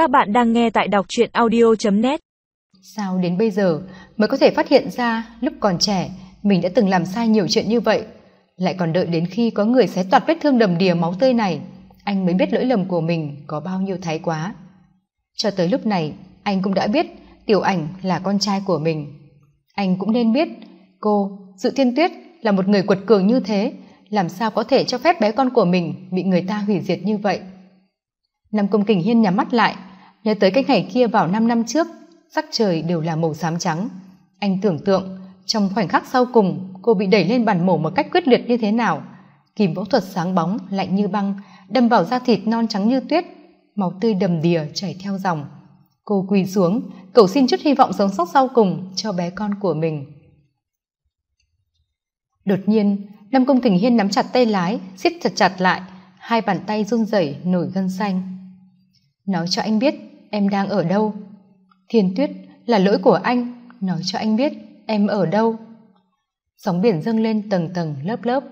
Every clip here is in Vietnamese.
Các bạn đang nghe tại đọc truyện audio.net Sao đến bây giờ mới có thể phát hiện ra lúc còn trẻ mình đã từng làm sai nhiều chuyện như vậy? Lại còn đợi đến khi có người xé toạt vết thương đầm đìa máu tươi này, anh mới biết lỗi lầm của mình có bao nhiêu thái quá. Cho tới lúc này, anh cũng đã biết tiểu ảnh là con trai của mình. Anh cũng nên biết cô dự thiên tuyết là một người quật cường như thế, làm sao có thể cho phép bé con của mình bị người ta hủy diệt như vậy? Nằm công kình hiên nhắm mắt lại nhớ tới cái ngày kia vào năm năm trước, sắc trời đều là màu xám trắng. Anh tưởng tượng, trong khoảnh khắc sau cùng, cô bị đẩy lên bàn mổ một cách quyết liệt như thế nào. Kìm phẫu thuật sáng bóng, lạnh như băng, đâm vào da thịt non trắng như tuyết. Máu tươi đầm đìa chảy theo dòng. Cô quỳ xuống, cầu xin chút hy vọng sống sót sau cùng cho bé con của mình. Đột nhiên nam công tình hiên nắm chặt tay lái, siết chặt chặt lại, hai bàn tay run rẩy nổi gân xanh. Nói cho anh biết em đang ở đâu? Thiên tuyết là lỗi của anh, nói cho anh biết em ở đâu. Sóng biển dâng lên tầng tầng, lớp lớp.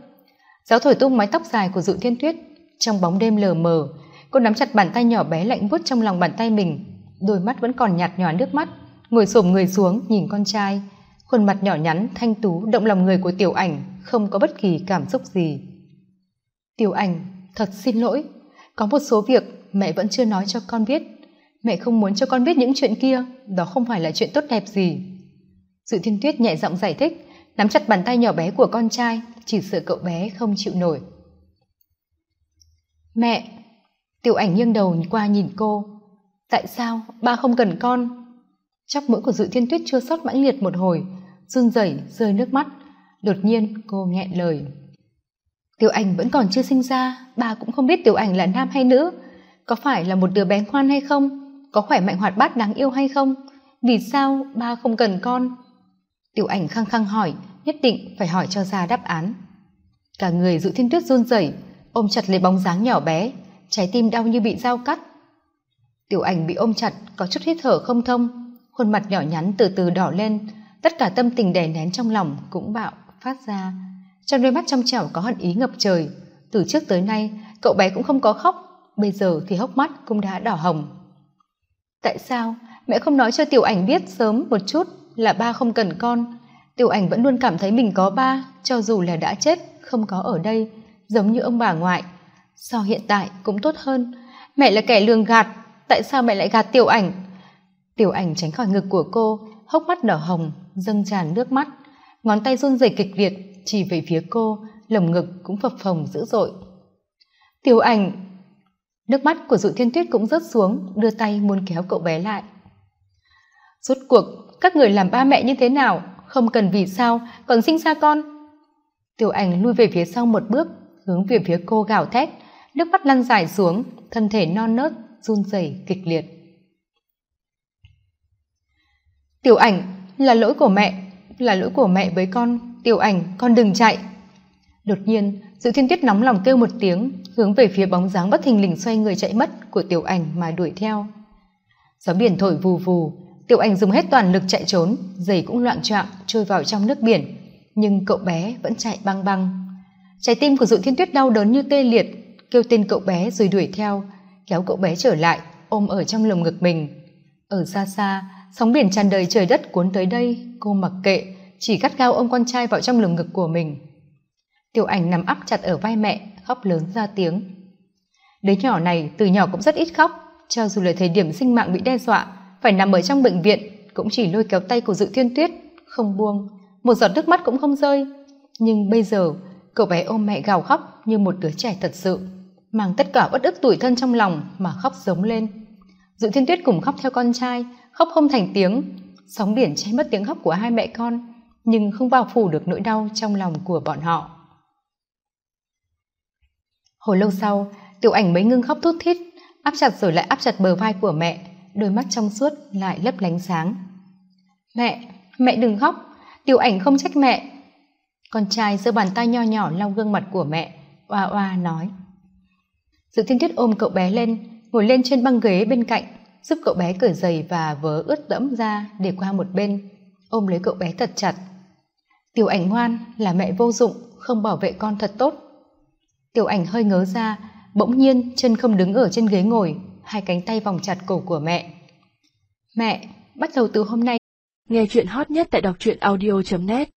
Giáo thổi tung mái tóc dài của dụ thiên tuyết. Trong bóng đêm lờ mờ, cô nắm chặt bàn tay nhỏ bé lạnh buốt trong lòng bàn tay mình. Đôi mắt vẫn còn nhạt nhòa nước mắt. Ngồi xổm người xuống, nhìn con trai. Khuôn mặt nhỏ nhắn, thanh tú, động lòng người của tiểu ảnh, không có bất kỳ cảm xúc gì. Tiểu ảnh, thật xin lỗi. Có một số việc mẹ vẫn chưa nói cho con biết mẹ không muốn cho con biết những chuyện kia. Đó không phải là chuyện tốt đẹp gì. Dự thiên tuyết nhẹ giọng giải thích, nắm chặt bàn tay nhỏ bé của con trai, chỉ sợ cậu bé không chịu nổi. Mẹ, tiểu ảnh nghiêng đầu qua nhìn cô. Tại sao ba không cần con? Chóc mũi của dự thiên tuyết chưa sót mãnh liệt một hồi, run rẩy, rơi nước mắt. Đột nhiên, cô nghẹn lời. Tiểu ảnh vẫn còn chưa sinh ra, ba cũng không biết tiểu ảnh là nam hay nữ. Có phải là một đứa bé ngoan hay không? Có khỏe mạnh hoạt bát đáng yêu hay không? Vì sao ba không cần con? Tiểu ảnh khăng khăng hỏi, nhất định phải hỏi cho ra đáp án. Cả người dự thiên tuyết run rẩy, ôm chặt lấy bóng dáng nhỏ bé, trái tim đau như bị dao cắt. Tiểu ảnh bị ôm chặt, có chút hít thở không thông, khuôn mặt nhỏ nhắn từ từ đỏ lên, tất cả tâm tình đè nén trong lòng cũng bạo phát ra. Trong đôi mắt trong trẻo có hận ý ngập trời, từ trước tới nay, cậu bé cũng không có khóc, bây giờ thì hốc mắt cũng đã đỏ hồng tại sao? Mẹ không nói cho tiểu ảnh biết sớm một chút là ba không cần con. Tiểu ảnh vẫn luôn cảm thấy mình có ba, cho dù là đã chết, không có ở đây, giống như ông bà ngoại. So hiện tại cũng tốt hơn. Mẹ là kẻ lường gạt, tại sao mẹ lại gạt tiểu ảnh? Tiểu ảnh tránh khỏi ngực của cô, hốc mắt đỏ hồng, dâng tràn nước mắt. Ngón tay run rẩy kịch liệt, chỉ về phía cô, lồng ngực cũng phập phồng dữ dội. Tiểu ảnh nước mắt của dụ thiên tuyết cũng rớt xuống, đưa tay muốn kéo cậu bé lại. Rốt cuộc, các người làm ba mẹ như thế nào? Không cần vì sao, còn sinh ra con. Tiểu ảnh lui về phía sau một bước, hướng về phía cô gào thét. Nước mắt lăn dài xuống, thân thể non nớt, run rẩy, kịch liệt. Tiểu ảnh, là lỗi của mẹ, là lỗi của mẹ với con. Tiểu ảnh, con đừng chạy. Đột nhiên dự thiên tuyết nóng lòng kêu một tiếng, hướng về phía bóng dáng bất thình lình xoay người chạy mất của tiểu ảnh mà đuổi theo. Gió biển thổi vù vù, tiểu ảnh dùng hết toàn lực chạy trốn, giày cũng loạn choạng trôi vào trong nước biển, nhưng cậu bé vẫn chạy băng băng. Trái tim của dự thiên tuyết đau đớn như tê liệt, kêu tên cậu bé rồi đuổi theo, kéo cậu bé trở lại, ôm ở trong lồng ngực mình. Ở xa xa, sóng biển tràn đầy trời đất cuốn tới đây, cô mặc kệ, chỉ gắt gao ôm con trai vào trong lồng ngực của mình tiểu ảnh nằm áp chặt ở vai mẹ, khóc lớn ra tiếng. Đứa nhỏ này từ nhỏ cũng rất ít khóc, cho dù là thời điểm sinh mạng bị đe dọa, phải nằm ở trong bệnh viện, cũng chỉ lôi kéo tay của dự thiên tuyết, không buông. Một giọt nước mắt cũng không rơi. Nhưng bây giờ, cậu bé ôm mẹ gào khóc như một đứa trẻ thật sự, mang tất cả bất ức tủi thân trong lòng mà khóc giống lên. Dự thiên tuyết cùng khóc theo con trai, khóc không thành tiếng. Sóng biển che mất tiếng khóc của hai mẹ con, nhưng không bao phủ được nỗi đau trong lòng của bọn họ hồi lâu sau, tiểu ảnh mới ngưng khóc thút thít, áp chặt rồi lại áp chặt bờ vai của mẹ, đôi mắt trong suốt lại lấp lánh sáng. Mẹ mẹ đừng khóc, tiểu ảnh không trách mẹ. Con trai giơ bàn tay nho nhỏ lau gương mặt của mẹ, oa oa nói. Dự thiên tuyết ôm cậu bé lên, ngồi lên trên băng ghế bên cạnh, giúp cậu bé cởi giày và vớ ướt đẫm ra để qua một bên, ôm lấy cậu bé thật chặt. Tiểu ảnh ngoan là mẹ vô dụng, không bảo vệ con thật tốt tiểu ảnh hơi ngớ ra, bỗng nhiên chân không đứng ở trên ghế ngồi, hai cánh tay vòng chặt cổ của mẹ. Mẹ, bắt đầu từ hôm nay. Nghe chuyện hot nhất tại đọc truyện audio net.